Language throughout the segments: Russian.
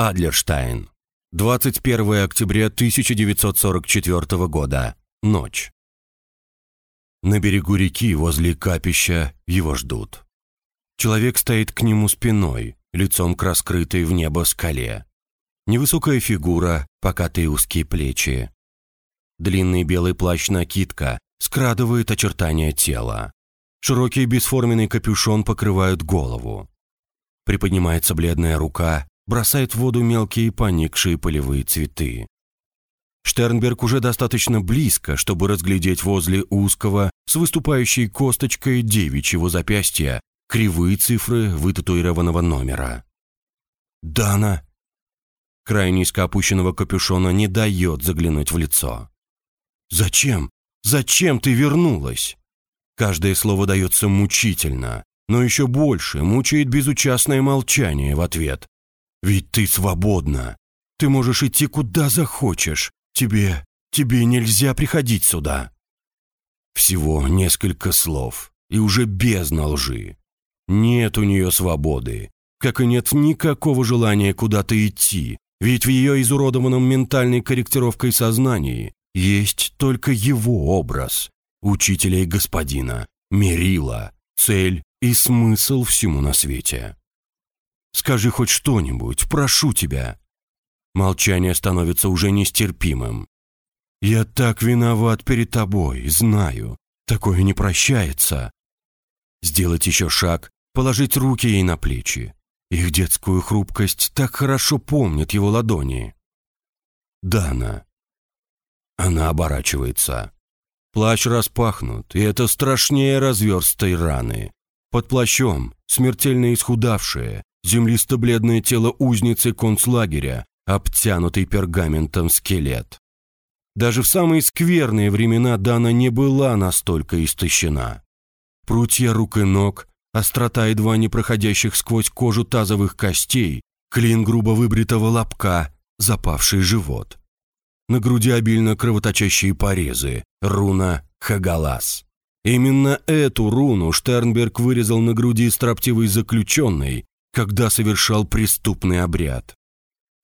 Адлерштайн. 21 октября 1944 года. Ночь. На берегу реки возле капища его ждут. Человек стоит к нему спиной, лицом к раскрытой в небо скале. Невысокая фигура, покатые узкие плечи. Длинный белый плащ-накидка скрадывает очертания тела. Широкий бесформенный капюшон покрывают голову. Приподнимается бледная рука, бросает в воду мелкие поникшие полевые цветы. Штернберг уже достаточно близко, чтобы разглядеть возле узкого, с выступающей косточкой девичьего запястья, кривые цифры вытатуированного номера. «Дана!» Край низко опущенного капюшона не дает заглянуть в лицо. «Зачем? Зачем ты вернулась?» Каждое слово дается мучительно, но еще больше мучает безучастное молчание в ответ. «Ведь ты свободна. Ты можешь идти куда захочешь. Тебе, тебе нельзя приходить сюда». Всего несколько слов, и уже бездна лжи. Нет у нее свободы, как и нет никакого желания куда-то идти, ведь в ее изуродованном ментальной корректировкой сознании есть только его образ, учителя и господина, мерила, цель и смысл всему на свете. Скажи хоть что-нибудь, прошу тебя. Молчание становится уже нестерпимым. Я так виноват перед тобой, знаю. Такое не прощается. Сделать еще шаг, положить руки ей на плечи. Их детскую хрупкость так хорошо помнит его ладони. Дана. Она оборачивается. Плащ распахнут, и это страшнее разверстой раны. Под плащом смертельно исхудавшее, землисто-бледное тело узницы концлагеря, обтянутый пергаментом скелет. Даже в самые скверные времена Дана не была настолько истощена. Прутья рук и ног, острота едва не проходящих сквозь кожу тазовых костей, клин грубо выбритого лобка, запавший живот. На груди обильно кровоточащие порезы, руна Хагалас. Именно эту руну Штернберг вырезал на груди строптивой заключенной, когда совершал преступный обряд.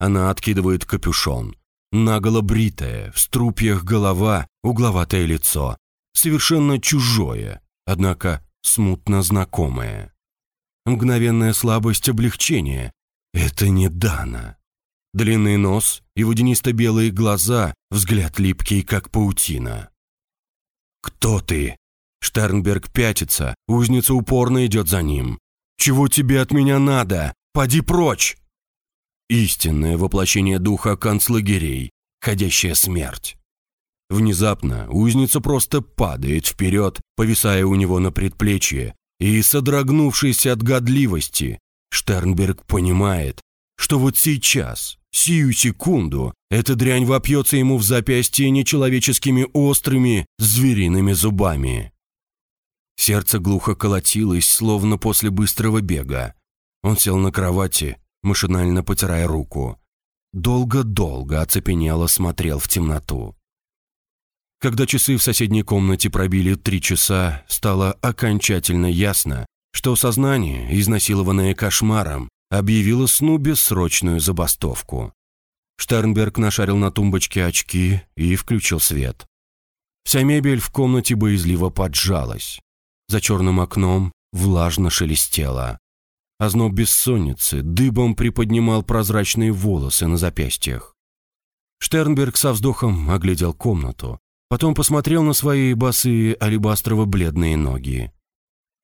Она откидывает капюшон. Наголо бритая, в струпьях голова, угловатое лицо. Совершенно чужое, однако смутно знакомое. Мгновенная слабость облегчения. Это не Дана. Длинный нос и водянисто-белые глаза, взгляд липкий, как паутина. «Кто ты?» Штернберг пятится, узница упорно идет за ним. «Чего тебе от меня надо? Поди прочь!» Истинное воплощение духа концлагерей, ходящая смерть. Внезапно узница просто падает вперед, повисая у него на предплечье, и, содрогнувшись от годливости, Штернберг понимает, что вот сейчас, сию секунду, эта дрянь вопьется ему в запястье нечеловеческими острыми звериными зубами. Сердце глухо колотилось, словно после быстрого бега. Он сел на кровати, машинально потирая руку. Долго-долго оцепенело смотрел в темноту. Когда часы в соседней комнате пробили три часа, стало окончательно ясно, что сознание, изнасилованное кошмаром, объявило сну бессрочную забастовку. Штернберг нашарил на тумбочке очки и включил свет. Вся мебель в комнате боязливо поджалась. За черным окном влажно шелестело. Озноб бессонницы дыбом приподнимал прозрачные волосы на запястьях. Штернберг со вздохом оглядел комнату, потом посмотрел на свои босые алебастрово-бледные ноги.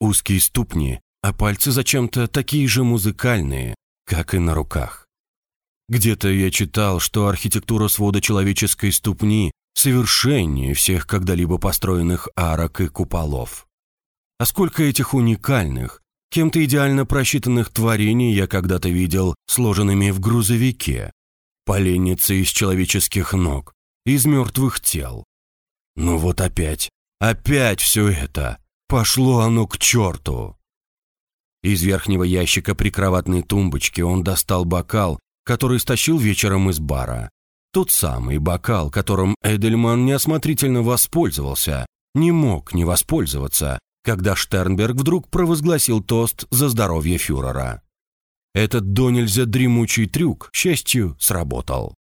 Узкие ступни, а пальцы зачем-то такие же музыкальные, как и на руках. Где-то я читал, что архитектура свода человеческой ступни совершеннее всех когда-либо построенных арок и куполов. А сколько этих уникальных, кем-то идеально просчитанных творений я когда-то видел сложенными в грузовике. Поленницы из человеческих ног, из мертвых тел. Ну вот опять, опять все это. Пошло оно к черту. Из верхнего ящика прикроватной тумбочки он достал бокал, который стащил вечером из бара. Тот самый бокал, которым Эдельман неосмотрительно воспользовался, не мог не воспользоваться, когда Штернберг вдруг провозгласил тост за здоровье фюрера. Этот до нельзя дремучий трюк, к счастью, сработал.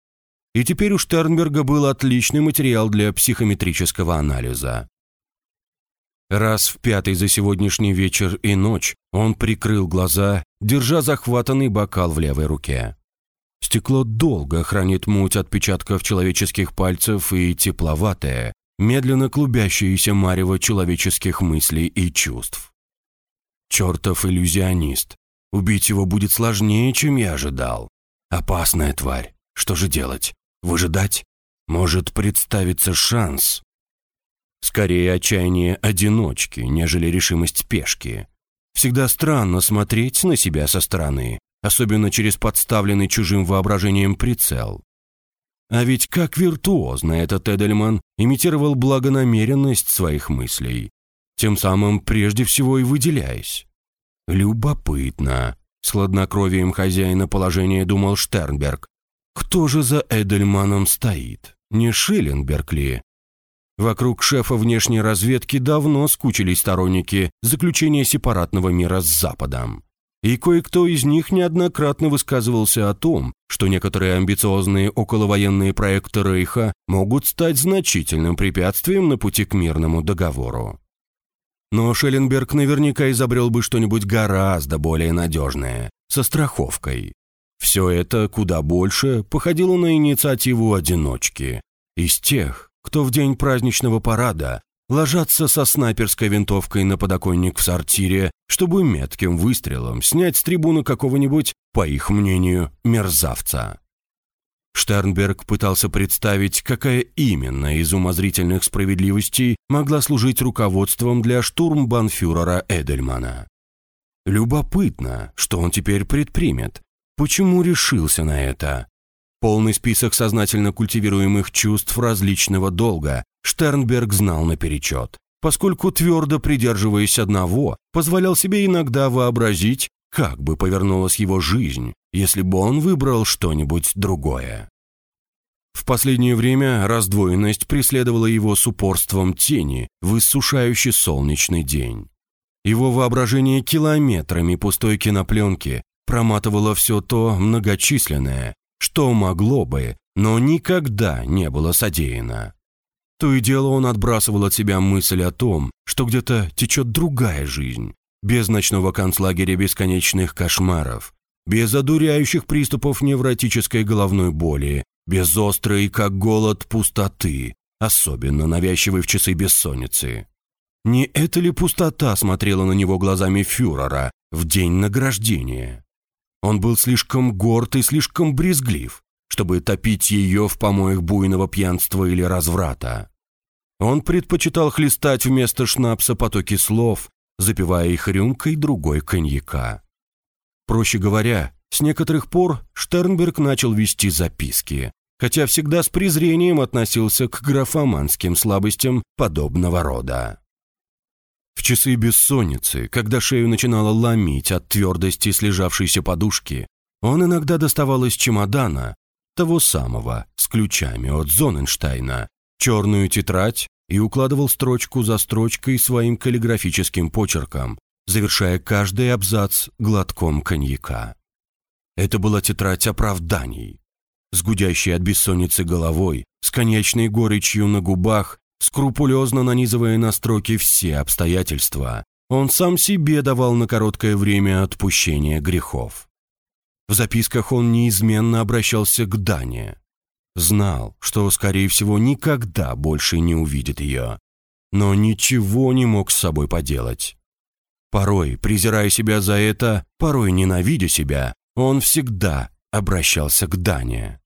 И теперь у Штернберга был отличный материал для психометрического анализа. Раз в пятый за сегодняшний вечер и ночь он прикрыл глаза, держа захватанный бокал в левой руке. Стекло долго хранит муть отпечатков человеческих пальцев и тепловатое, медленно клубящееся марево человеческих мыслей и чувств. Чертов иллюзионист. Убить его будет сложнее, чем я ожидал. Опасная тварь. Что же делать? Выжидать? Может представиться шанс? Скорее отчаяние одиночки, нежели решимость пешки. Всегда странно смотреть на себя со стороны, особенно через подставленный чужим воображением прицел. А ведь как виртуозно этот Эдельман имитировал благонамеренность своих мыслей, тем самым прежде всего и выделяясь. Любопытно. С хладнокровием хозяина положения думал Штернберг. Кто же за Эдельманом стоит? Не Шилленберг ли? Вокруг шефа внешней разведки давно скучились сторонники заключения сепаратного мира с Западом. И кое-кто из них неоднократно высказывался о том, что некоторые амбициозные околовоенные проекты Рейха могут стать значительным препятствием на пути к мирному договору. Но Шелленберг наверняка изобрел бы что-нибудь гораздо более надежное, со страховкой. Все это куда больше походило на инициативу одиночки, из тех, кто в день праздничного парада ложатся со снайперской винтовкой на подоконник в сортире, чтобы метким выстрелом снять с трибуны какого-нибудь, по их мнению, мерзавца. Штернберг пытался представить, какая именно из умозрительных справедливостей могла служить руководством для штурмбанфюрера Эдельмана. Любопытно, что он теперь предпримет. Почему решился на это? Полный список сознательно культивируемых чувств различного долга Штернберг знал наперечет, поскольку твердо придерживаясь одного, позволял себе иногда вообразить, как бы повернулась его жизнь, если бы он выбрал что-нибудь другое. В последнее время раздвоенность преследовала его с упорством тени в иссушающий солнечный день. Его воображение километрами пустой кинопленки проматывало все то многочисленное, что могло бы, но никогда не было содеяно. То и дело он отбрасывал от себя мысль о том, что где-то течет другая жизнь, без ночного концлагеря бесконечных кошмаров, без одуряющих приступов невротической головной боли, без острой, как голод, пустоты, особенно навязчивой в часы бессонницы. Не эта ли пустота смотрела на него глазами фюрера в день награждения? Он был слишком горд и слишком брезглив, чтобы топить ее в помоях буйного пьянства или разврата. Он предпочитал хлестать вместо шнапса потоки слов, запивая их рюмкой другой коньяка. Проще говоря, с некоторых пор Штернберг начал вести записки, хотя всегда с презрением относился к графоманским слабостям подобного рода. В часы бессонницы, когда шею начинало ломить от твердости слежавшейся подушки, он иногда доставал из чемодана, того самого, с ключами от Зоненштейна, черную тетрадь и укладывал строчку за строчкой своим каллиграфическим почерком, завершая каждый абзац глотком коньяка. Это была тетрадь оправданий. С гудящей от бессонницы головой, с коньячной горечью на губах скрупулезно нанизывая на строки все обстоятельства, он сам себе давал на короткое время отпущение грехов. В записках он неизменно обращался к Дане. Знал, что, скорее всего, никогда больше не увидит ее, но ничего не мог с собой поделать. Порой, презирая себя за это, порой ненавидя себя, он всегда обращался к Дане.